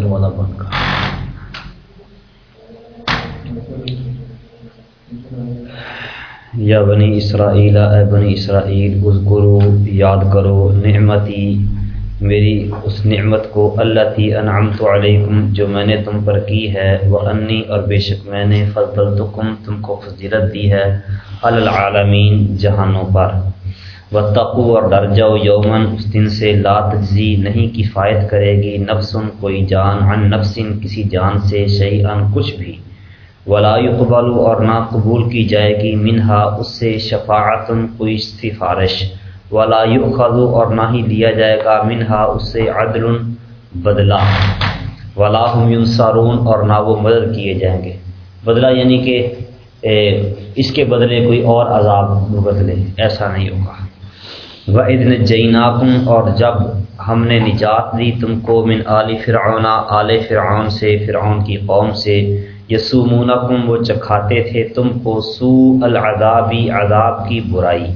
دروازہ بند کر۔ یا بنی اسرائیل، اے بنی اسرائیل، اذکرو، یاد کرو نعمتی، میری اس نعمت کو اللہ تی انعمت علیکم جو میں نے تم پر کی ہے وہ انی اور بے شک میں نے فضلتکم تم کو فضیلت دی ہے العالمین جہانوں پر۔ و تقو اور ڈر جاؤ یومن اس دن سے لا تجزی نہیں، کفایت کرے گی نفسن کوئی جان، عن نفسن کسی جان سے شعی ان کچھ بھی۔ ولا اور نہ قبول کی جائے گی منہا، اس سے شفاعت، کوئی سفارش۔ ولا يؤخذ اور نہ ہی لیا جائے گا منہا، اس سے عدل، بدلہ۔ ولا هم ينصرون اور نہ وہ مدد کیے جائیں گے۔ بدلہ یعنی کہ اس کے بدلے کوئی اور عذاب بدلے ایسا نہیں ہوگا۔ وَإِذْ نَجَّيْنَاكُمْ اور جب ہم نے نجات دی تم کو من آل فرعون آل فرعون سے، فرعون کی قوم سے، یسومونکم وہ چکھاتے تھے تم کو سو العذابی، عذاب کی برائی۔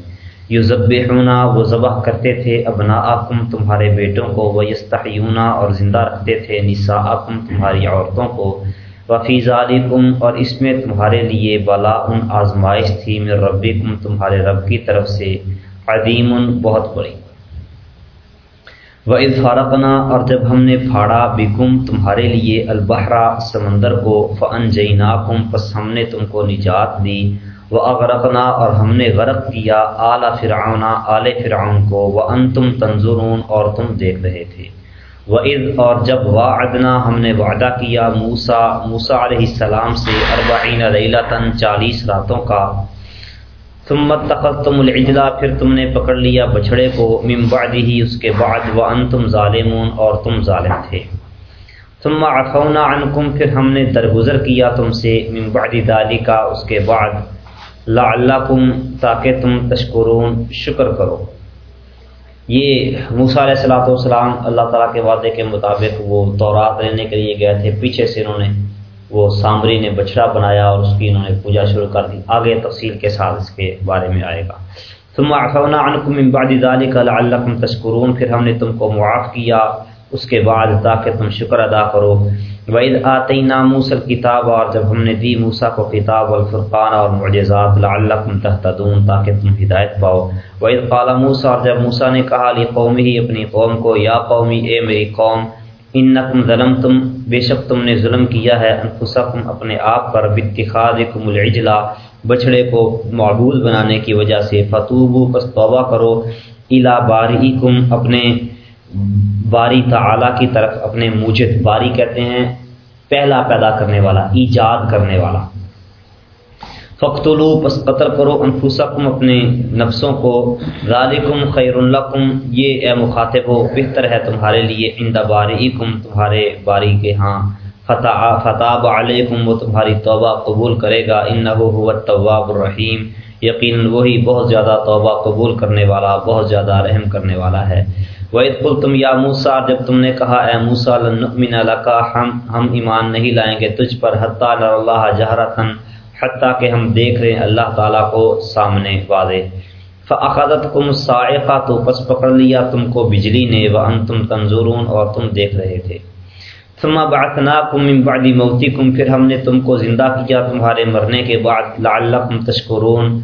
یذبحونا وہ ذبح کرتے تھے ابناءکم تمہارے بیٹوں کو وہ یستحیونا اور زندہ رکھتے تھے نساءکم تمہاری عورتوں کو۔ وفی ذالکم اور اس میں تمہارے لیے بلا ان آزمائش تھی من ربکم تمہارے رب کی طرف سے۔ عظیم، بہت بڑی۔ و فارقنا، اور جب ہم نے پھاڑا بکم تمہارے لیے البحرا سمندر کو فن جینا کم پس ہم نے تم کو نجات دی۔ وہ اغرقنا اور ہم نے غرق کیا اعلیٰ فرعون اعلی فرعون کو۔ وہ ان تم تنظرون، اور تم دیکھ رہے تھے۔ وہ عز اور جب وعدنا، ہم نے وعدہ کیا موسا موسا علیہ السلام سے اربعین ریلتاً چالیس راتوں کا۔ ثم تخذتم العجلہ، پھر تم نے پکڑ لیا بچھڑے کو، من بعد ہی اس کے بعد، وانتم ظالمون، اور تم ظالم تھے۔ ثم عفونا عنکم، پھر ہم نے درگزر کیا تم سے، من بعد ذالک، اس کے بعد، لعلکم تاکہ تم تشکرون، شکر کرو۔ یہ موسیٰ علیہ الصلوۃ والسلام اللہ تعالیٰ کے وعدے کے مطابق وہ تورات لینے کے لیے گئے تھے، پیچھے سے انہوں نے وہ سامری نے بچڑا بنایا اور اس کی انہوں نے پوجا شروع کر دی۔ آگے تفصیل کے ساتھ اس کے بارے میں آئے گا۔ ثم عفونا عنکم من بعد ذلك لعلکم تشکرون۔ پھر ہم نے تم کو معاف کیا۔ اس کے بعد تاکہ تم شکر ادا کرو۔ وَإِذْ آتَيْنَا مُوسَى الْكِتَابَ اور جب ہم نے دی موسیٰ کو کتاب والفرقان اور معجزات لعلکم تہتدون تاکہ تم ہدایت پاؤ۔ وَإِذْ قَالَ مُوسَى اور جب موسیٰ نے کہا لی قومی اپنی قوم کو، یا قومی، اے میری قوم ان نقم ظلم تم بے شک تم نے ظلم کیا ہے انفسکم اپنے آپ پر، باتخاذکم العجلا بچھڑے کو معبود بنانے کی وجہ سے۔ فتوبو پس توبہ کرو۔ الا باریکم اپنے باری تعالی کی طرف، اپنے موجد باری کہتے ہیں، پہلا پیدا کرنے والا، ایجاد کرنے والا۔ فقتلو پس قتل کرو انفسکم اپنے نفسوں کو۔ ذالکم خیر لکم، یہ اے مخاطب ہو، بہتر ہے تمہارے لیے، عند بارئکم تمہارے باری کے ہاں۔ فتح فتاب علیکم، وہ تمہاری توبہ قبول کرے گا۔ انہو هو التواب الرحیم۔ یقینا وہی بہت زیادہ توبہ قبول کرنے والا، بہت زیادہ رحم کرنے والا ہے۔ وَإِذْ قُلْتُمْ يَا مُوسَى، جب تم نے کہا، اے موسیٰ ہم ہم ایمان نہیں لائیں گے تجھ پر حتی اللہ جہرتاً حتیٰ کہ ہم دیکھ رہے ہیں اللہ تعالیٰ کو سامنے واضح۔ فعقدت کم سائقہ تو پس پکڑ لیا تم کو بجلی نے وہ ان تم تنظورون اور تم دیکھ رہے تھے۔ ثم بعثناکم من بعد موتکم پھر ہم نے تم کو زندہ کیا تمہارے مرنے کے بعد۔ لعلکم تشکرون،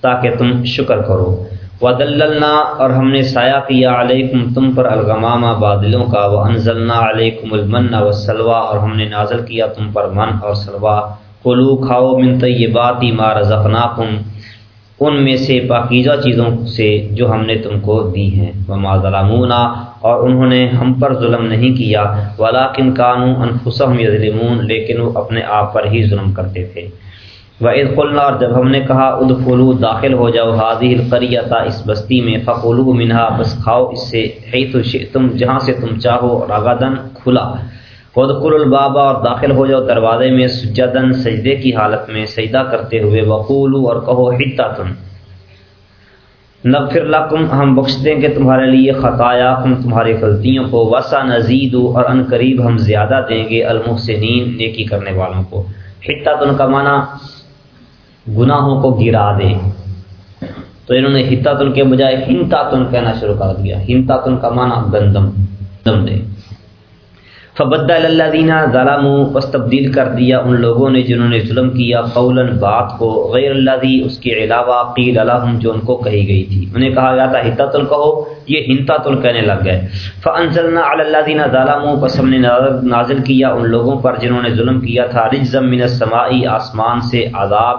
تاکہ تم شکر کرو۔ ودللنا اور ہم نے سایہ کیا علیکم، تم پر الغمامہ بادلوں کا۔ وانزلنا علیکم المن والسلوى، اور ہم نے نازل کیا تم پر من اور سلوہ کلو کھاؤ، من طیباتی ما رزقناکم۔ ان میں سے پاکیزہ چیزوں سے جو ہم نے تم کو دی ہیں۔ وما ظلمونا، اور انہوں نے ہم پر ظلم نہیں کیا۔ ولیکن کانو انفسهم یظلمون، لیکن وہ اپنے آپ پر ہی ظلم کرتے تھے۔ وَإِذْ قُلْنَا، اور جب ہم نے کہا ادخلوا داخل ہو جاؤ هذه القرية، اس بستی میں فقولوا منها، بس کھاؤ اس سے، حيث شئتم، جہاں سے تم چاہو رغدن کھلا۔ خود البابا اور داخل ہو جاؤ دروازے میں سجدن سجدے کی حالت میں سجدہ کرتے ہوئے وقولو اور کہو حتا تم نغفر لکم، ہم بخش دیں گے تمہارے لیے خطایا ہم تمہاری غلطیوں کو۔ وسا نزید اور ان قریب ہم زیادہ دیں گے المحسنین، نیکی کرنے والوں کو۔ حتا تن کا معنی، گناہوں کو گرا دے تو انہوں نے حتا تن کے بجائے ہنتا تن کہنا شروع کر دیا۔ ہنتا تن کا معنی، گندم دم دے فبد اللہ دینا ظالم بس تبدیل کر دیا ان لوگوں نے جنہوں نے ظلم کیا قول بات کو، غیر اللہ دی اس کے علاوہ قیل الحم جو ان کو کہی گئی تھی۔ انہیں کہا گیا تھا ہتا تل کہو، یہ ہنتا تل کہنے لگ گئے۔ فنزلنا اللہ دینا ظالم بس ہم نے نازل کیا ان لوگوں پر جنہوں نے ظلم کیا تھا۔ رجزم من السمائی، آسمان سے عذاب،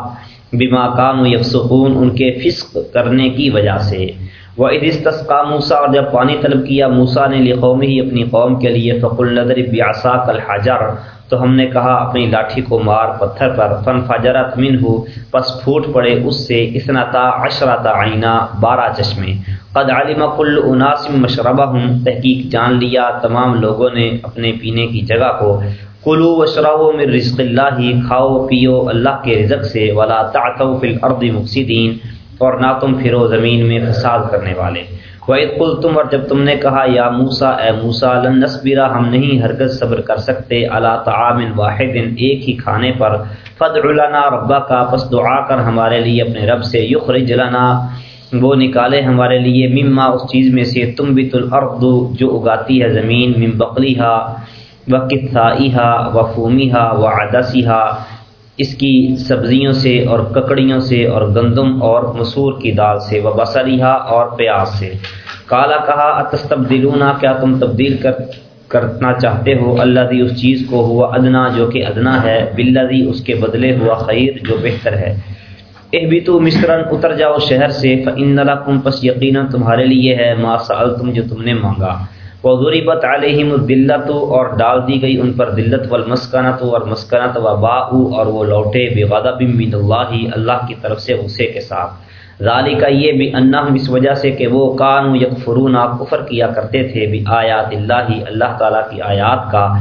بما کام یکسخون ان کے فسق کرنے کی وجہ سے۔ وہ ادستسقا موسا اور جب پانی طلب کیا موسا نے لقوم ہی اپنی قوم کے لیے فق النظر بیاسا کل حجر تو ہم نے کہا، اپنی لاٹھی کو مار پتھر پر۔ فن فجرت من ہو پس پھوٹ پڑے اس سے۔ اسنتا عشرتا آئینہ بارہ چشمے۔ قد علم کل اناسم مشربہ ہوں تحقیق جان لیا تمام لوگوں نے اپنے پینے کی جگہ کو۔ کلو و شراو میں رزق اللہ ہی کھاؤ، پیو اللہ کے رزق سے۔ ولا تعتو فی الارض مفسدین اور نہ تم پھرو زمین میں فساد کرنے والے۔ وعید کل تم اور جب تم نے کہا، یا موسا اے موسا لن نصبرا، ہم نہیں ہرگز صبر کر سکتے اللہ تعامن واحد ایک ہی کھانے پر فد لنا ربا کا پس دعا کر ہمارے لیے اپنے رب سے، یخرج لنا، وہ نکالے ہمارے لیے، مما، اس چیز میں سے تم بھی الارض، جو اگاتی ہے زمین مم بقلیہ و کتھائیہ و فومیہ و عدسیہ اس کی سبزیوں سے اور ککڑیوں سے اور گندم اور مسور کی دال سے و بصریہ اور پیاز سے۔ کالا کہا، اتستبدلونا، کیا تم تبدیل کر، کرنا چاہتے ہو؟ اللہ دی اس چیز کو ہوا ادنا، جو کہ ادنا ہے۔ بلدی اس کے بدلے ہوا خیر، جو بہتر ہے۔ اہ بھی تو مصرن اتر جاؤ شہر سے فن کم پس یقینا تمہارے لیے ہے، ما سأل تم جو تم نے مانگا۔ وضربت علیہم الدلت اور ڈال دی گئی ان پر دلت والمسکنت اور مسکنت و باؤ اور وہ لوٹے بے من اللہ اللہ کی طرف سے غصے کے ساتھ۔ ذالک یہ بھی انہم اس وجہ سے کہ وہ کان یکفرون کفر کیا کرتے تھے بھی آیات اللہ اللہ تعالیٰ کی آیات کا۔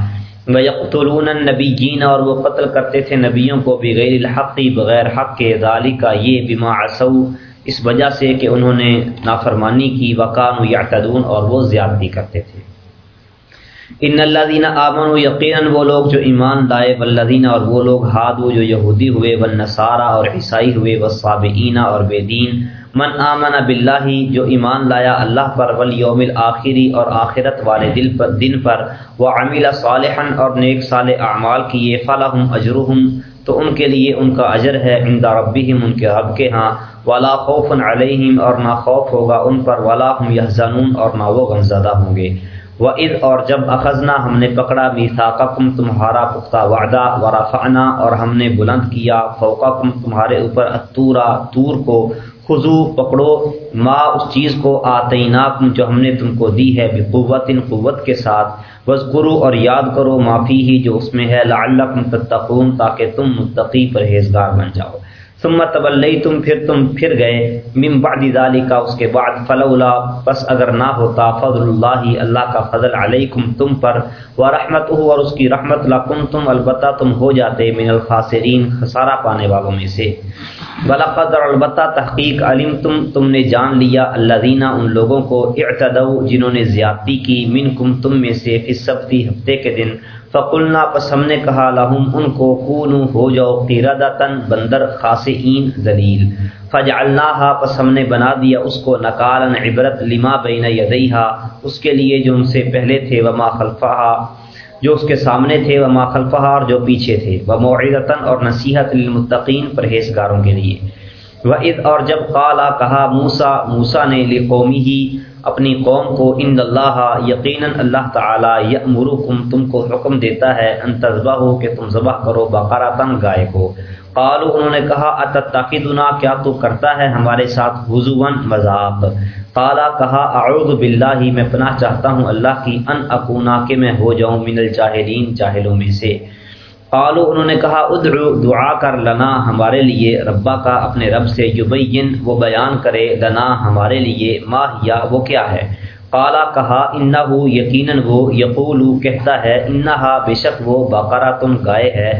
ویقتلون النبیین اور وہ قتل کرتے تھے نبیوں کو بغیر الحق، بغیر حق کے۔ ذالک یہ بما عصو اس وجہ سے کہ انہوں نے نافرمانی کی وقان یا اور وہ زیادتی کرتے تھے۔ ان اللہ دینا آمن و یقیناً وہ لوگ جو ایمان لائے ولدینہ اور وہ لوگ ہادو جو یہودی ہوئے و نصارہ اور عیسائی ہوئے و صابئینہ اور بے دین من آمن بلّہ جو ایمان لایا اللہ پر ولیوم الآخری اور آخرت والے دل پر، دن پر وہ عاملہ صالحن اور نیک صال اعمال کیے فلاحم اجرحم تو ان کے لیے ان کا اجر ہے عند ربہم، ان کے رب کے ہاں۔ والا خوف علیہم اور نہ خوف ہوگا ان پر والا ہم یہ اور نہ وہ غمزدہ ہوں گے۔ وہ عید اور جب اخذنا، ہم نے پکڑا میثاقکم، تمہارا پختہ وعدہ، ورفعنا اور ہم نے بلند کیا فوقکم، تمہارے اوپر اتورا تور کو۔ خضو پکڑو، ما اس چیز کو آتیناکم جو ہم نے تم کو دی ہے، بقوت، قوت کے ساتھ۔ بس کرو اور یاد کرو معافی ہی جو اس میں ہے لعلکم تتقون تاکہ تم متقی پرہیزگار بن جاؤ۔ ثم تبلی تم پھر تم پھر گئے۔ من بعد ذالکا اس کے بعد فلولا پس اگر نہ ہوتا، فضل اللہ اللہ کا فضل علیکم، تم پر۔ ورحمتہ، اور اس کی رحمت، لکم تم، البتہ تم ہو جاتے من الخاسرین، خسارہ پانے والوں میں سے۔ بلقد اور البتہ تحقیق علم تم تم نے جان لیا۔ اللہ دینا ان لوگوں کو اعتدو جنہوں نے زیادتی کی من کم تم میں سے، فی سبتی ہفتے کے دن۔ فقلنا، پس ہم نے کہا لہم ان کو خون ہو جاؤ قیردتن بندر خاصین ذلیل۔ فجعلناها پس ہم نے بنا دیا اس کو نکالا عبرت لما بین یدیہا اس کے لیے جو ان سے پہلے تھے، وما خلفہا جو اس کے سامنے تھے، وما خلفہا اور جو پیچھے تھے۔ وموعظتا اور نصیحت للمتقین پرہیزگاروں کے لیے۔ وَإِذْ، اور جب قالا، کہا موسا موسا نے لقومی ہی اپنی قوم کو ان اللہ یقیناً اللہ تعالیٰ یمرکم تم کو حکم دیتا ہے، ان تذبہ ہو کہ تم ذبح کرو، بقرہ تن گائے کو۔ قالو انہوں نے کہا اتتاقیدنا کیا تو کرتا ہے ہمارے ساتھ حضوان مذاق؟ قالا، کہا، اعوذ باللہ، میں پناہ چاہتا ہوں اللہ کی، ان اکونا، کہ میں ہو جاؤں من الجاہلین، جاہلوں میں سے۔ قالو انہوں نے کہا، ادعو دعا کر لنا ہمارے لیے، ربا کا اپنے رب سے یبین، وہ بیان کرے لنا ہمارے لیے ماہ یا وہ کیا ہے؟ قالا، کہا انہ یقیناً وہ یقول کہتا ہے، انہا بے شک وہ باقارہ تم گائے ہے،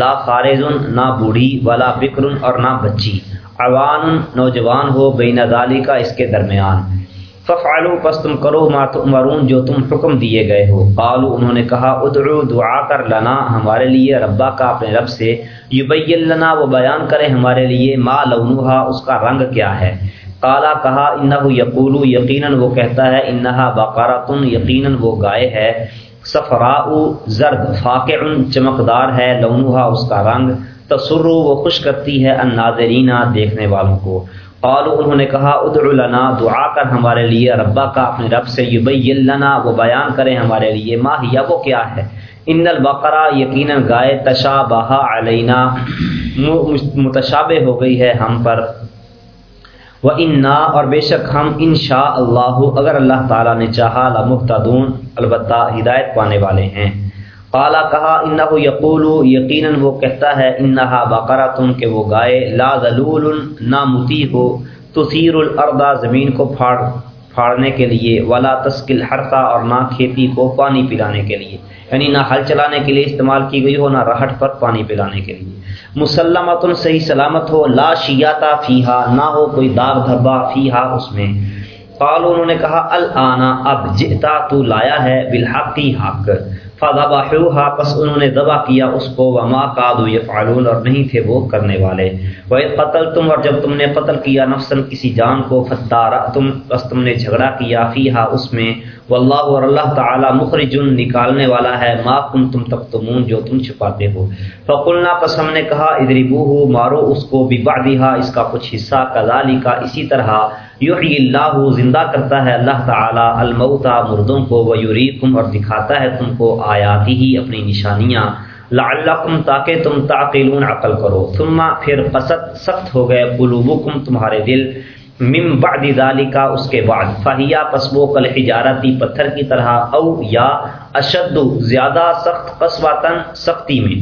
لا خارزن نہ بوڑھی والا بکرن اور نہ بچی عوان نوجوان ہو بین ذالی کا اس کے درمیان۔ ففعلوا پس تم کرو ما تؤمرون جو تم حکم دیے گئے ہو۔ قالو انہوں نے کہا، ادعو دعا کر لنا ہمارے لیے، ربا کا اپنے رب سے۔ یبین لنا وہ بیان کرے ہمارے لیے ما لونہا اس کا رنگ کیا ہے۔ قالا، کہا، انہو یقولو، یقیناً وہ کہتا ہے، انہا بقارتن یقیناً وہ گائے ہے۔ سفراء زرد فاقع چمکدار ہے لونہا اس کا رنگ۔ تسر وہ خوش کرتی ہے الناظرینہ دیکھنے والوں کو۔ قالو انہوں نے کہا ادع لنا، دعا کر ہمارے لیے، ربا کا اپنے رب سے یبین لنا، وہ بیان کریں ہمارے لیے، ما ہی وہ کیا ہے؟ ان البقرہ یقیناً گائے تشابہ علینا متشابہ ہو گئی ہے ہم پر۔ و انا اور بے شک ہم ان شاء اللہ اگر اللہ تعالیٰ نے چاہا، لمحتدون، البتہ ہدایت پانے والے ہیں۔ قالا کہا انہ یقول یقیناً وہ کہتا ہے، انہا بقرہ تم کہ وہ گائے، لا ذلول نہ متی ہو، تثیر الارض زمین کو پھاڑ، پھاڑنے کے لیے، ولا تسکل حرتا اور نہ کھیتی کو پانی پلانے کے لیے۔ یعنی نہ ہل چلانے کے لیے استعمال کی گئی ہو، نہ رہٹ پر پانی پلانے کے لیے۔ مسلمت صحیح سلامت ہو، لا شیاتا فیحا نہ ہو کوئی داغ دھبا فیحا اس میں۔ قال انہوں نے کہا الانا اب جئتا تو لایا ہے بالحقی حق۔ فذبحوها، پس انہوں نے ذبح کیا اس کو، وما یہ يفعلون، اور نہیں تھے وہ کرنے والے۔ وہ قتل تم اور جب تم نے قتل کیا نفسن کسی جان کو فتارا تم بس تم نے جھگڑا کیا فیہا اس میں واللہ اور اللہ تعالی مخرج نکالنے والا ہے، ما کنتم تکتمون، جو تم چھپاتے ہو۔ فقلنا، پس ہم نے کہا ادربوه مارو اس کو ببعضها اس کا کچھ حصہ کذالک اسی طرح۔ یحیی اللہ، زندہ کرتا ہے اللہ تعالی الموتا مردوں کو، ویریکم، اور دکھاتا ہے تم کو آیاتی ہی، اپنی نشانیاں۔ لعلکم تاکہ تم تعقلون، عقل کرو۔ ثم پھر قصد سخت ہو گئے، قلوبکم، تمہارے دل۔ من بعد ذالکا، اس کے بعد، فہیا، پس وہ کل حجارتی پتھر کی طرح، او یا اشد، زیادہ سخت قصواتن سختی میں۔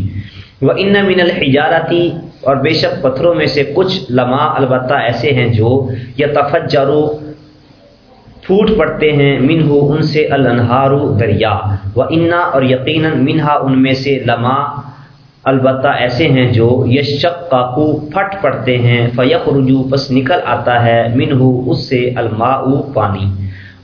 وہ ان من الحجارتی، اور بے شک پتھروں میں سے کچھ لمحہ البتہ ایسے ہیں جو یا تفجرو پھوٹ پڑتے ہیں منہ ان سے الانہارو دریا۔ و انا، اور یقیناً منہا ان میں سے لمحہ البتہ ایسے ہیں جو یشق کاکو پھٹ پڑتے ہیں فیق رجو پس نکل آتا ہے منہ اس سے الماء پانی۔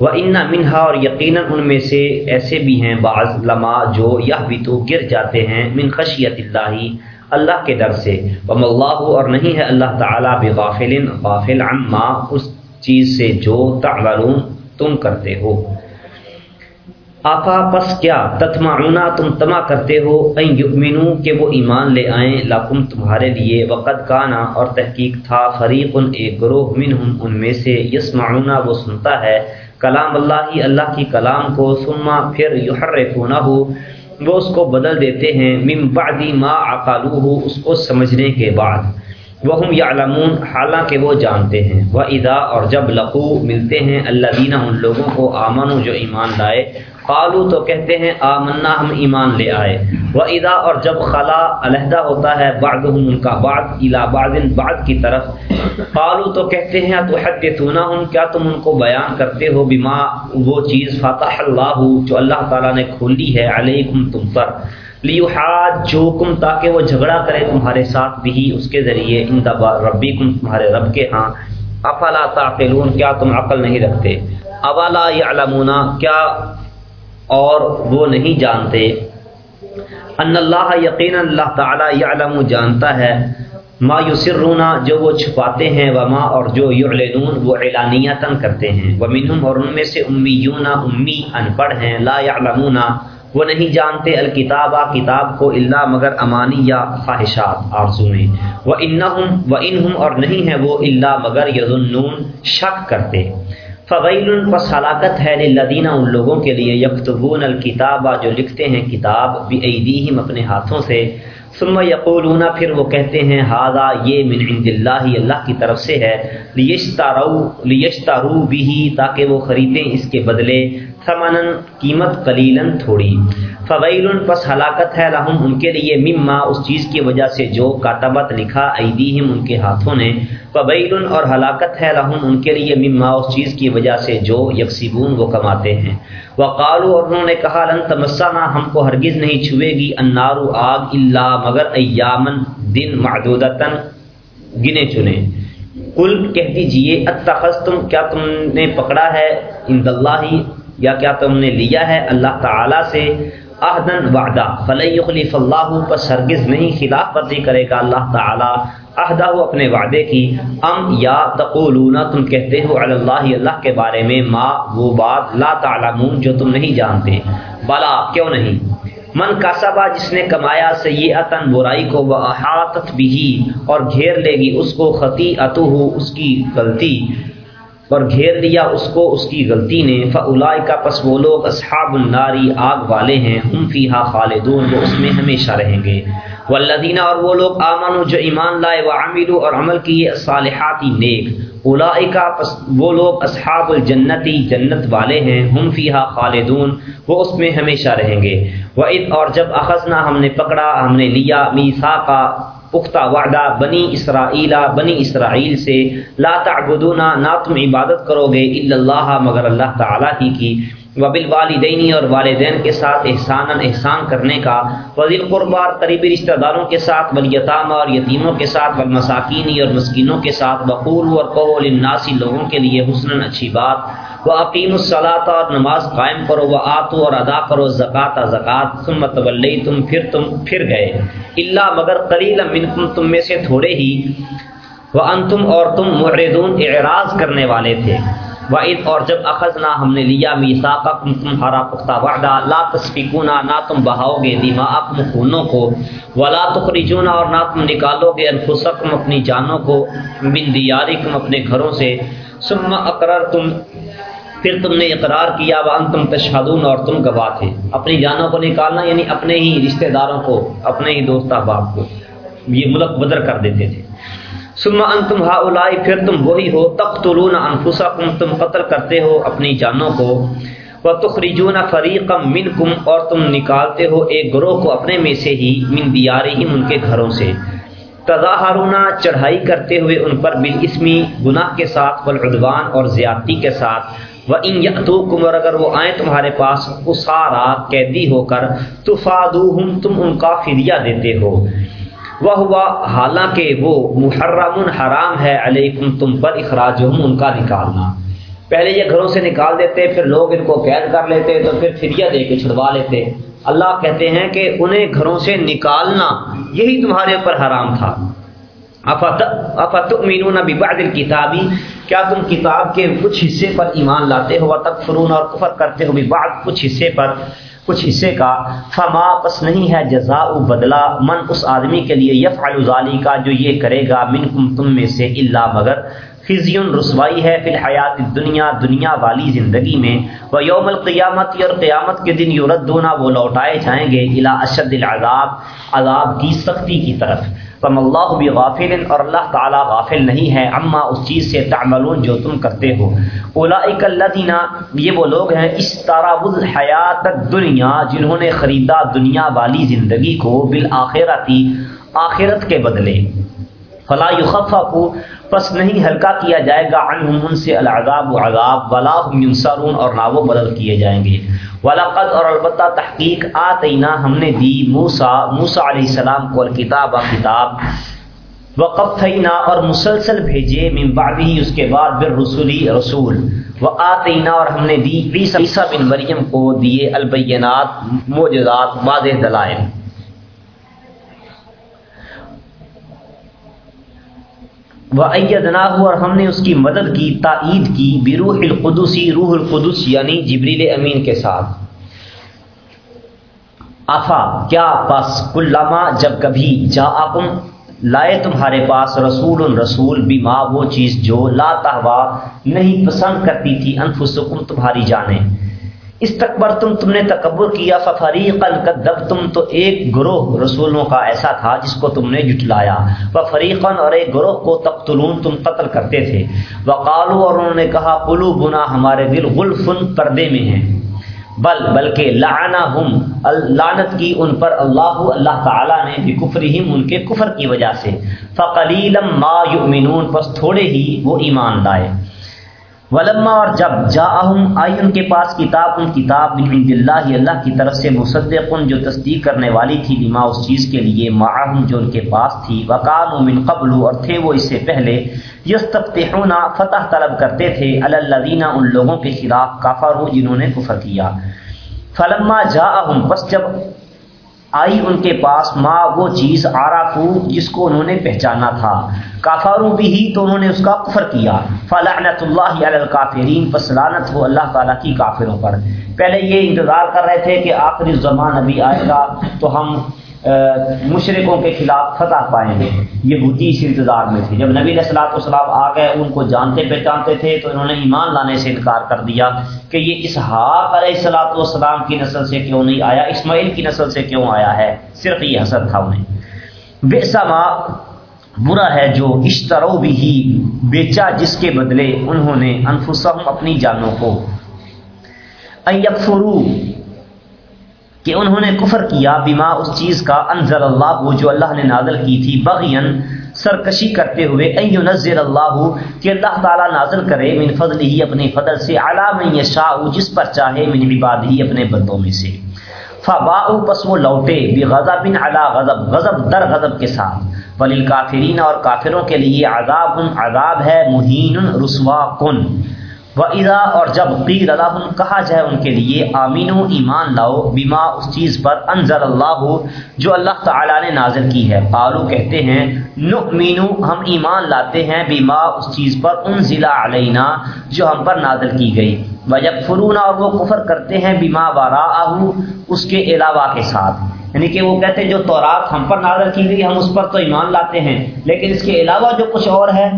و انا منہا اور یقیناً ان میں سے ایسے بھی ہیں بعض لمحہ جو یہ بھی تو گر جاتے ہیں من خشیت اللہ اللہ کے در سے۔ وم اللہ اور نہیں ہے اللہ تعالیٰ بغافل، غافل عما، اس چیز سے جو تعلون تم کرتے ہو۔ آفا پس کیا؟ تتمعونا تم تما کرتے ہو۔ این یؤمنو، کہ وہ ایمان لے آئیں۔ لکم، تمہارے لیے۔ وقت کانا، اور تحقیق تھا۔ فریق ان ایک گروہ منہم، ان میں سے یسمعونا، وہ سنتا ہے۔ کلام اللہ ہی اللہ کی کلام کو۔ سما پھر یحرفونہ ہو وہ اس کو بدل دیتے ہیں۔ من بعد ما عقالوہ اس کو سمجھنے کے بعد۔ وہ ہم یعلمون، حالانکہ وہ جانتے ہیں۔ وہ ادا اور جب لقو ملتے ہیں۔ اللہ دینا ان لوگوں کو آمن جو ایمان لائے۔ قالو تو کہتے ہیں، آمنا، ہم ایمان لے آئے۔ وہ ادا اور جب خلا علیحدہ ہوتا ہے بعد ان کا بعد الا بعد بعد کی طرف۔ قالو تو کہتے ہیں تو حد ہوں کیا تم ان کو بیان کرتے ہو بما وہ چیز فتح اللہ جو اللہ تعالیٰ نے کھولی ہے علیکم تم پر۔ لیحاج جو کم تاکہ وہ جھگڑا کرے تمہارے ساتھ بھی اس کے ذریعے۔ ان دبا ربی کم تمہارے رب کے ہاں۔ افلا تعقلون، کیا تم عقل نہیں رکھتے؟ اولا یعلمون کیا اور وہ نہیں جانتے۔ ان اللہ یقین اللہ تعالی یعلم جانتا ہے۔ ما یسرون، جو وہ چھپاتے ہیں، وما اور جو یعلنون، وہ اعلانیتاً کرتے ہیں۔ ومنہم، اور ان میں سے امیون، امی ان پڑھ ہیں۔ لا یعلمون، وہ نہیں جانتے الکتابہ کتاب کو اللہ مگر امانی یا خواہشات آرزویں وہ انہم و انہم اور نہیں ہے وہ اللہ مگر یظنون، شک کرتے۔ فویل پس ہلاکت ہے لدینہ ان لوگوں کے لیے یکتبون الکتابہ جو لکھتے ہیں کتاب بھی اپنے ہاتھوں سے۔ ثم یقولون پھر وہ کہتے ہیں ہاضا یہ من عند اللہ اللہ کی طرف سے ہے۔ لیشتارو لیشتارو بھی تاکہ وہ خریدیں اس کے بدلے۔ ثمنن قیمت قلیلن تھوڑی۔ فویل، پس ہلاکت ہے رحم ان کے لیے۔ مما، اس چیز کی وجہ سے جو کاتبت لکھا ایدیہم ان کے ہاتھوں نے۔ فویل اور ہلاکت ہے رحم ان کے لیے۔ مما، اس چیز کی وجہ سے جو یکسیبون، وہ کماتے ہیں۔ وقالو اور انہوں نے کہا، لن تمسنا، ہم کو ہرگز نہیں چھوئے گی۔ انارو آگ اللہ مگر ایامن دن معدودتن گنے چنے۔ کل کہہ دیجیے اتخذتم، کیا تم نے پکڑا ہے؟ اند اللہ یا کیا تم نے لیا ہے اللہ تعالی سے عہدن وعدہ؟ فلی خلیف اللہ پر ہرگز نہیں خلاف ورزی کرے گا اللہ تعالی عہدہ ہو اپنے وعدے کی۔ ام یا تقولون، تم کہتے ہو اللہ اللہ کے بارے میں، ما وہ بات لا تعلمون جو تم نہیں جانتے۔ بلا، کیوں نہیں؟ من کا جس نے کمایا سیئتن برائی کو، وہ احاطت بھی اور گھیر لے گی، اس کو خطی اتو اس کی غلطی۔ اور گھیر لیا اس کو، اس کی غلطی نے۔ فلا کا پس وہ لوگ اصحاب الناری، آگ والے ہیں۔ ہم فیحا خالدون، وہ اس میں ہمیشہ رہیں گے۔ والذین، اور وہ لوگ آمن جو ایمان لائے وہ عامر اور عمل کیے صالحاتی نیک۔ اولائکا، پس وہ لوگ اصحاب الجنتی، جنت والے ہیں۔ ہم فیحا خالدون، وہ اس میں ہمیشہ رہیں گے۔ وعید اور جب اخذنا، ہم نے پکڑا، ہم نے لیا میسا کا پختہ وعدہ بنی اسرائیلا بنی اسرائیل سے لا تعبدونا نہ تم عبادت کرو گے اللہ مگر اللہ تعالیٰ ہی کی۔ وبل والدینی اور والدین کے ساتھ احسان احسان کرنے کا۔ وزیر قربار قریبی رشتہ داروں کے ساتھ ولیطامہ اور یتیموں کے ساتھ، والمساکینی اور مسکینوں کے ساتھ۔ بقول اور قول الناسی لوگوں کے لیے حسن اچھی بات۔ وہ عقیم الصلاط اور نماز قائم کرو، وہ آتو اور ادا کرو، زکوٰۃ زکوٰۃ سمت ولی تم پھر تم پھر گئے۔ اللہ مگر قلیل منکم، تم میں سے تھوڑے ہی۔ وہ ان تم اور تم مردون اعراض کرنے والے تھے۔ وعید اور جب اخذنا، ہم نے لیا میسا تم تمہارا پختہ وعدہ۔ لا تسفیکونا نہ تم بہاؤ گے دیما اپنے خونوں کو۔ ولا تخرجونا، اور نہ تم نکالو گے انفسکم اپنی جانوں کو بن دیارکم اپنے گھروں سے۔ ثم اقرر تم پھر تم نے اقرار کیا وہ تم تشہدون اور تم گواہ تھے۔ اپنی جانوں کو نکالنا یعنی اپنے ہی رشتہ داروں کو، اپنے ہی دوست احباب کو۔ یہ ملک بدر کر دیتے تھے۔ سما ان تم ہا پھر تم وہی ہو تختلون انفسا تم قتل کرتے ہو اپنی جانوں کو۔ وہ تخریجون فریق من کم اور تم نکالتے ہو ایک گروہ کو اپنے میں سے ہی، من دیارہم، ان کے گھروں سے۔ تظاہرونہ چڑھائی کرتے ہوئے ان پر بالاسمی، گناہ کے ساتھ، والعدوان اور زیادتی کے ساتھ۔ وہ ان یتوکم اور اگر وہ آئیں تمہارے پاس اسارا قیدی ہو کر تو تم ان کا فدیہ دیتے ہو۔ وہ ہوا حالانکہ وہ محرم، حرام ہے، علیکم، تم پر اخراج ان کا نکالنا۔ پہلے یہ گھروں سے نکال دیتے، پھر لوگ ان کو قید کر لیتے، تو پھر فدیہ دے کے چھڑوا لیتے۔ اللہ کہتے ہیں کہ انہیں گھروں سے نکالنا، یہی تمہارے اوپر حرام تھا۔ افت ببعد الکتابی کیا تم کتاب کے کچھ حصے پر ایمان لاتے ہو؟ تک فرون اور کفر کرتے ہو بعد کچھ حصے پر کچھ حصے کا۔ فما، پس نہیں ہے جزا بدلہ۔ من اس آدمی کے لیے یف ظالی کا جو یہ کرے گا من کم تم میں سے اللہ مگر خزیون رسوائی ہے فی الحیات دنیا دنیا والی زندگی میں۔ وہ یوم القیامت اور قیامت کے دن یوردونا وہ لوٹائے جائیں گے الا اشد العذاب، عذاب کی سختی کی طرف۔ فم اللہ بھی غافل اور اللہ تعالیٰ غافل نہیں ہے۔ اما اس چیز سے تعملون جو تم کرتے ہو۔ اولئک الذین، یہ وہ لوگ ہیں اس طرح الحیات دنیا جنہوں نے خریدا دنیا والی زندگی کو بالآخرتی، آخرت کے بدلے۔ فلا یخفف پس نہیں ہلکا کیا جائے گا، عنہم ان سے العذاب و عذاب، ولا هم ينصرون اور نہ وہ بدل کیے جائیں گے۔ ولقد اور البتہ تحقیق آتینا ہم نے دی موسیٰ موسیٰ علیہ السلام کو الکتاب و کتاب۔ وقفینا اور مسلسل بھیجے من بعدی اس کے بعد بالرسولی رسول۔ و آتینا اور ہم نے دی عیسیٰ بن مریم کو دیے البینات موجزات واضح دلائل۔ وَأَيَّدْنَاهُ اور ہم نے اس کی مدد کی، تائید کی، بروح القدسی روح القدس یعنی جبریل امین کے ساتھ۔ افا کیا پس کلما جب کبھی جا لائے تمہارے پاس رسول رسول بھی ماں وہ چیز جو لا تہوا نہیں پسند کرتی تھی انفسکم تمہاری جانیں۔ استقبر تم تم نے تکبر کیا فریقن کدب تم تو ایک گروہ رسولوں کا ایسا تھا جس کو تم نے جٹلایا وہ فریقن اور ایک گروہ کو تقتلون، تم قتل کرتے تھے۔ وقالو اور انہوں نے کہا قلو بنا ہمارے دل غلفن پردے میں ہیں۔ بل بلکہ لانا ہم لانت کی ان پر اللہ اللہ تعالیٰ نے بھی کفرہم، ان کے کفر کی وجہ سے۔ فقلیلم ما یؤمنون پس تھوڑے ہی وہ ایمان لائے۔ ولما اور جب جا آئی ان کے پاس کتاب، ان کتاب من عند اللہ اللہ کی طرف سے مصدق جو تصدیق کرنے والی تھی بما اس چیز کے لیے معاہم جو ان کے پاس تھی وقان من قبل، اور تھے وہ اس سے پہلے، یستفتحون، فتح طلب کرتے تھے الذین، ان لوگوں کے خلاف کافر ہو جنہوں نے کفر کیا۔ فلما جا بس جب آئی ان کے پاس، ماں وہ چیز آرافو جس کو انہوں نے پہچانا تھا۔ کافاروں بھی ہی تو انہوں نے اس کا کفر کیا۔ فلاحت اللہ علی الکافرین ہو اللہ تعالیٰ کی کافروں پر۔ پہلے یہ انتظار کر رہے تھے کہ آخری زمان ابھی آئے گا، تو ہم مشرقوں کے خلاف فتح پائیں گے یہ اس انتظار میں تھے۔ جب نبی السلاط والسلام آ گئے، ان کو جانتے پہچانتے تھے، تو انہوں نے ایمان لانے سے انکار کر دیا کہ یہ اسحاق علیہ السلاط والسلام کی نسل سے کیوں نہیں آیا؟ اسماعیل کی نسل سے کیوں آیا ہے؟ صرف یہ حسد تھا انہیں۔ بے سما برا ہے جو اشترو بھی ہی بیچا جس کے بدلے انہوں نے انفسہم اپنی جانوں کو۔ ایکفرو کہ انہوں نے کفر کیا بیما اس چیز کا انزل اللہ وہ جو اللہ نے نازل کی تھی بغین سرکشی کرتے ہوئے ایو نزل اللہ کہ اللہ تعالیٰ نازل کرے من فضل ہی اپنے فضل سے علا من یشاء جس پر چاہے من عباد ہی اپنے بندوں میں سے۔ فباؤ پس وہ لوٹے بے بغضب علا غضب غضب در غضب کے ساتھ۔ وللکافرین اور کافروں کے لیے عذاب عذاب ہے مہین رسوا کن و ادا اور جب قیر اللہ کہا جائے ان کے لیے آمین و ایمان لاؤ بیما اس چیز پر انضر اللہ، جو اللہ تعالیٰ نے نازل کی ہے۔ قالو، کہتے ہیں، نؤمنو، ہم ایمان لاتے ہیں بیما اس چیز پر ان ضلع علینا، جو ہم پر نازل کی گئی۔ وجب فرون اور وہ کفر کرتے ہیں بیما وارا اس کے علاوہ کے ساتھ۔ یعنی کہ وہ کہتے ہیں، جو تورات ہم پر نازل کی گئی، ہم اس پر تو ایمان لاتے ہیں، لیکن اس کے علاوہ جو کچھ اور ہے؟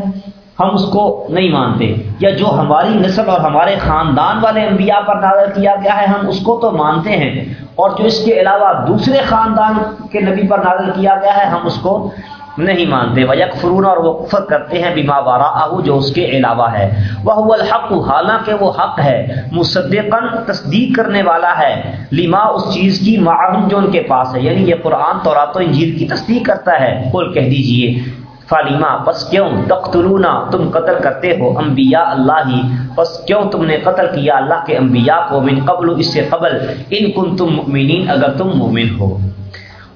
ہم اس کو نہیں مانتے یا جو ہماری نسل اور ہمارے خاندان والے انبیاء پر نازل کیا گیا ہے، ہم اس کو تو مانتے ہیں۔ اور جو اس کے علاوہ دوسرے خاندان کے نبی پر نازل کیا گیا ہے، ہم اس کو نہیں مانتے۔ ویک فرون اور وہ کفر کرتے ہیں بیما وارا آہو جو اس کے علاوہ ہے۔ وہ الحق، حالانکہ وہ حق ہے مصدقن تصدیق کرنے والا ہے۔ لما، اس چیز کی معاون جو ان کے پاس ہے۔ یعنی یہ قرآن تو و انجیل کی تصدیق کرتا ہے۔ کل کہہ دیجیے۔ فالیما پس کیوں تختلونا تم قتل کرتے ہو انبیاء اللہ ہی۔ پس کیوں تم نے قتل کیا اللہ کے انبیاء کو من قبل اس سے قبل؟ ان کن تم مؤمنین، اگر تم مومن ہو۔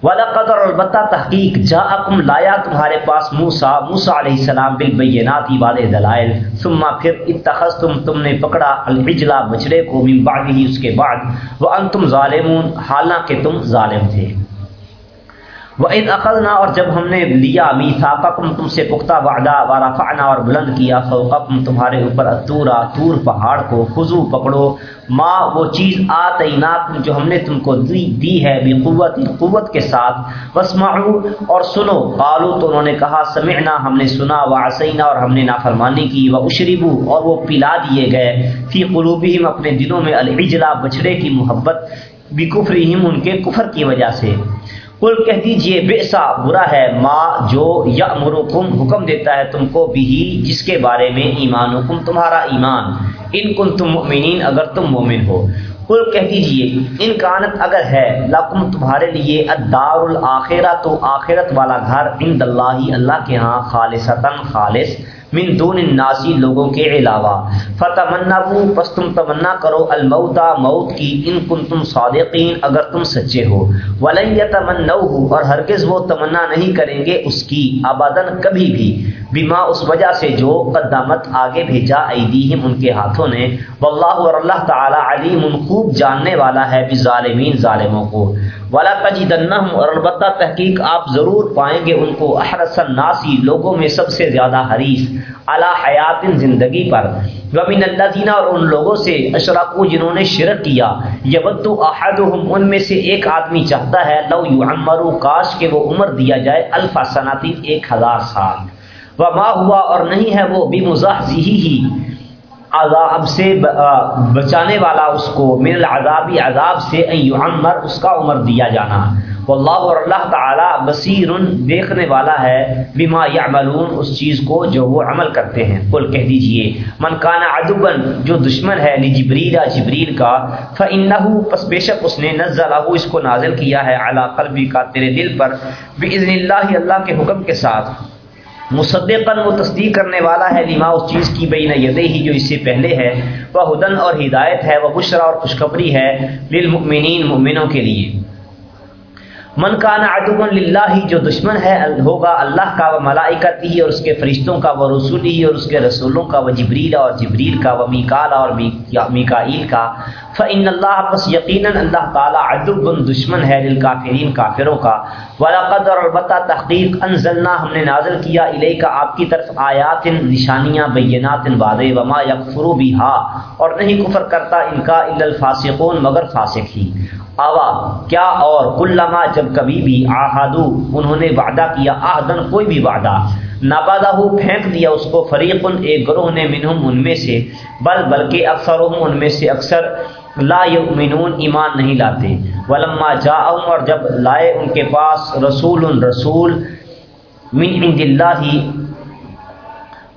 وَلَقَدْ البتہ تحقیق جاءکم لایا تمہارے پاس موسیٰ موسیٰ علیہ السلام بالبینات واضح دلائل۔ ثم پھر اتخذتم، تم نے پکڑا الحجلہ بچڑے کو من بعد ہی اس کے بعد۔ وَأَنْتُمْ ظَالِمُونَ، حالانکہ تم ظالم تھے۔ وہ عید عقلنا اور جب ہم نے لیا میثاقکم تم سے پختہ وعدہ ورفعنا اور بلند کیا فوقکم تمہارے اوپر اتورا تور پہاڑ کو خضو پکڑو۔ ما وہ چیز آتیناکم جو ہم نے تم کو دی, دی ہے بقوت قوت قوت کے ساتھ۔ واسمعوا اور سنو۔ قالو تو انہوں نے کہا سمعنا ہم نے سنا۔ وعصینا اور ہم نے نافرمانی کی۔ واشربوا اور وہ پلا دیے گئے۔ فی قلوبہم اپنے دلوں میں العجلہ بچڑے کی محبت۔ بکفرہم ان کے کفر کی وجہ سے۔ کل کہہ دیجیے بےسا برا ہے ماں جو یا حکم دیتا ہے تم کو بھی، جس کے بارے میں ایمان حکم تمہارا ایمان، ان کن تم مؤمنین اگر تم مومن ہو۔ کل کہہ دیجیے، ان کانت اگر ہے، لکم تمہارے لیے الدار الاخرہ تو آخرت والا گھر عند اللہ اللہ کے ہاں خالصتاً خالص۔ من دون الناسی لوگوں کے علاوہ۔ فتمنبو پس تم تمنا کرو الموتا موت کی، ان کن تم صادقین، اگر تم سچے ہو۔ ولن یتمنوہ اور ہرگز وہ تمنا نہیں کریں گے اس کی ابدن کبھی بھی۔ بیما اس وجہ سے جو قدامت آگے بھیجا ایدیہم ان کے ہاتھوں نے۔ واللہ، اور اللہ تعالی علیم، خوب جاننے والا ہے بظالمین، ظالموں کو۔ والا تجدنہم اور البتہ تحقیق آپ ضرور پائیں گے ان کو، احرس الناسی لوگوں میں سب سے زیادہ حریص علی حیات، زندگی پر۔ ومن الذین اور ان لوگوں سے، اشرکو، جنہوں نے شرک کیا۔ یود احدهم ان میں سے ایک آدمی چاہتا ہے، لو یعمرو کاش کہ وہ عمر دیا جائے الف سناتی ایک ہزار سال۔ وما ہوا، اور نہیں ہے وہ بھی بمزحزحی ہی عذاب سے بچانے والا اس کو، من العذابی عذاب سے یعمر اس کا عمر دیا جانا۔ واللہ اور اللہ تعالی بصیر دیکھنے والا ہے بما یعملون، اس چیز کو جو وہ عمل کرتے ہیں۔ قل کہہ دیجیے، من کان عدوا، جو دشمن ہے لجبریل، جبریل کا فانه پس بے شک اس نے نزلہ، اس کو نازل کیا ہے علی قلبی کا تیرے دل پر۔ باذن اللہ اللہ کے حکم کے ساتھ۔ مصدقاً وہ تصدیق کرنے والا ہے لما اس چیز کی بین یدے ہی جو اس سے پہلے ہے۔ وہ ہدن اور ہدایت ہے، وہ بشرا اور خوشخبری ہے للمؤمنین مؤمنوں کے لیے۔ من کان عدو للہ، جو دشمن ہے، ہوگا اللہ کا و ملائکت ہی اور اس کے فرشتوں کا وہ رسول ہی اور اس کے رسولوں کا وہ جبریل اور جبریل کا وہ میکال اور میکائیل کا۔ فعن اللہ بس یقیناً اللہ تعالیٰ ادب دشمن ہے للکافرین کافروں کا۔ ولاقد اور البتہ تحقیق انزلنا ہم نے نازل کیا علیہ کا آپ کی طرف آیات، نشانیاں بینات واضح وما یکفرو بھی ہا اور نہیں کفر کرتا ان کا الفاسقون مگر فاسق ہی۔ آوا، کیا اور کلما جب کبھی بھی آہادو انہوں نے وعدہ کیا آہدن کوئی بھی وعدہ۔ نابادہ ہو پھینک دیا اس کو فریق ایک گروہ نے منہم ان میں سے، بل بلکہ اکثر ان میں سے اکثر۔ لا یؤمنون ایمان نہیں لاتے۔ ولما جاؤں اور جب لائے ان کے پاس رسول رسول من عند اللہ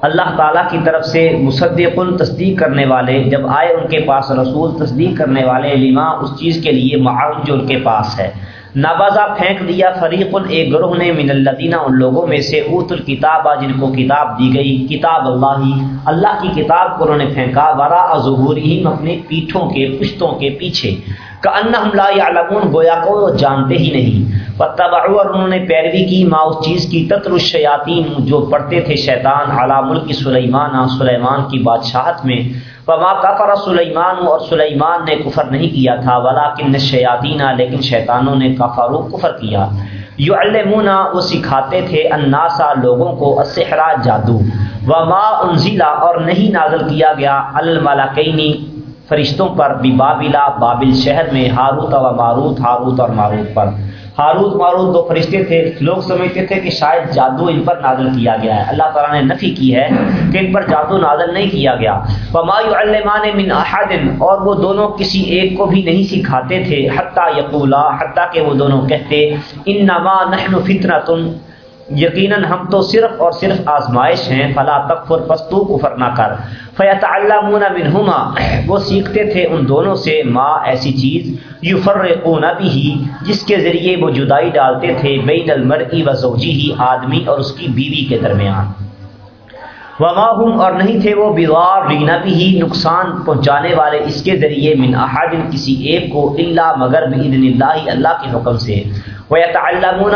اللہ تعالیٰ کی طرف سے مصدق تصدیق کرنے والے، جب آئے ان کے پاس رسول تصدیق کرنے والے، لما اس چیز کے لیے معاون جو ان کے پاس ہے۔ نوازا پھینک دیا، فریق ایک گروہ نے من الدینہ ان لوگوں میں سے اوت الکتاب جن کو کتاب دی گئی، کتاب اللہ اللہ کی کتاب کو انہوں نے پھینکا ورا ظہور ہی اپنے پیٹھوں کے پشتوں کے پیچھے۔ کا ان لا یعلمون گویا کو وہ جانتے ہی نہیں۔ فتبعوا اور انہوں نے پیروی کی، ما اس چیز کی تتر الشیاطین، جو پڑھتے تھے شیطان علی ملک سلیمان سلیمان کی بادشاہت میں۔ وما کفر سلیمان اور سلیمان نے کفر نہیں کیا تھا ولیکن الشیاطین لیکن شیطانوں نے کفر کفر کیا۔ یعلمون وہ سکھاتے تھے الناسا لوگوں کو، السحر، جادو۔ وما انزلا اور نہیں نازل کیا گیا۔ الملکینی فرشتوں پر بھی بابلا بابل شہر میں، ہاروت و ماروت، ہاروت اور ماروت پر۔ ہاروت ماروت دو فرشتے تھے، لوگ سمجھتے تھے کہ شاید جادو ان پر نازل کیا گیا ہے۔ اللہ تعالیٰ نے نفی کی ہے کہ ان پر جادو نازل نہیں کیا گیا۔ علمان من احد اور وہ دونوں کسی ایک کو بھی نہیں سکھاتے تھے۔ حتیٰ یقولا حتیٰ کہ وہ دونوں کہتے ان نما نحن فتنا تم یقیناً ہم تو صرف اور صرف آزمائش ہیں، فلا تکفر پستو کفر نہ کر۔ فیت اللہ منہما۔ وہ سیکھتے تھے ان دونوں سے ماں ایسی چیز یو فرقون بھی جس کے ذریعے وہ جدائی ڈالتے تھے بین المرئی و زوجی ہی آدمی اور اس کی بیوی کے درمیان۔ وما ہم اور نہیں تھے وہ بیوار رینا بھی ہی نقصان پہنچانے والے اس کے ذریعے من احادن کسی ایک کو اللہ مگر بإذن اللہ اللہ کے حکم سے۔ وہ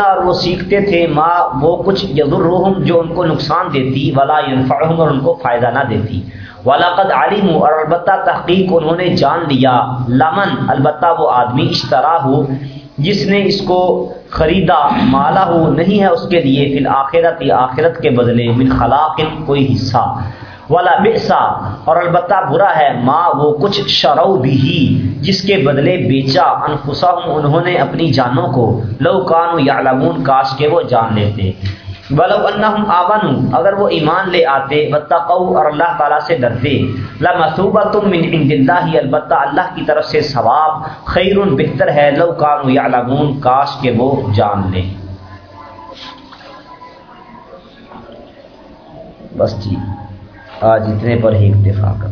اور وہ سیکھتے تھے ما، وہ کچھ یضرهم جو ان کو نقصان دیتی، ولا ينفعهم اور ان کو فائدہ نہ دیتی۔ ولاقد عالم اور البتہ تحقیق انہوں نے جان لیا۔ لمن، البتہ وہ آدمی اشترا ہو، جس نے اس کو خریدا، مالا ہو، نہیں ہے اس کے لیے پھر آخرت یا آخرت کے بدلے، من خلاق، کوئی حصہ۔ والا بسا اور البتہ برا ہے ماں وہ کچھ شرو بھی جس کے بدلے بیچا انفسا انہوں نے اپنی جانوں کو۔ لو کانو یا کاش کے وہ جان لیتے۔ ولو انہم آمنو، اگر وہ ایمان لے آتے واتقو اور اللہ تعالیٰ سے ڈرتے۔ لمثوبۃ من عند اللہ، البتہ اللہ کی طرف سے ثواب خیر بہتر ہے۔ لو کانوا یعلمون، کاش کہ وہ جان لیں۔ بس جی۔ آج اتنے پر ہی اکتفا کر۔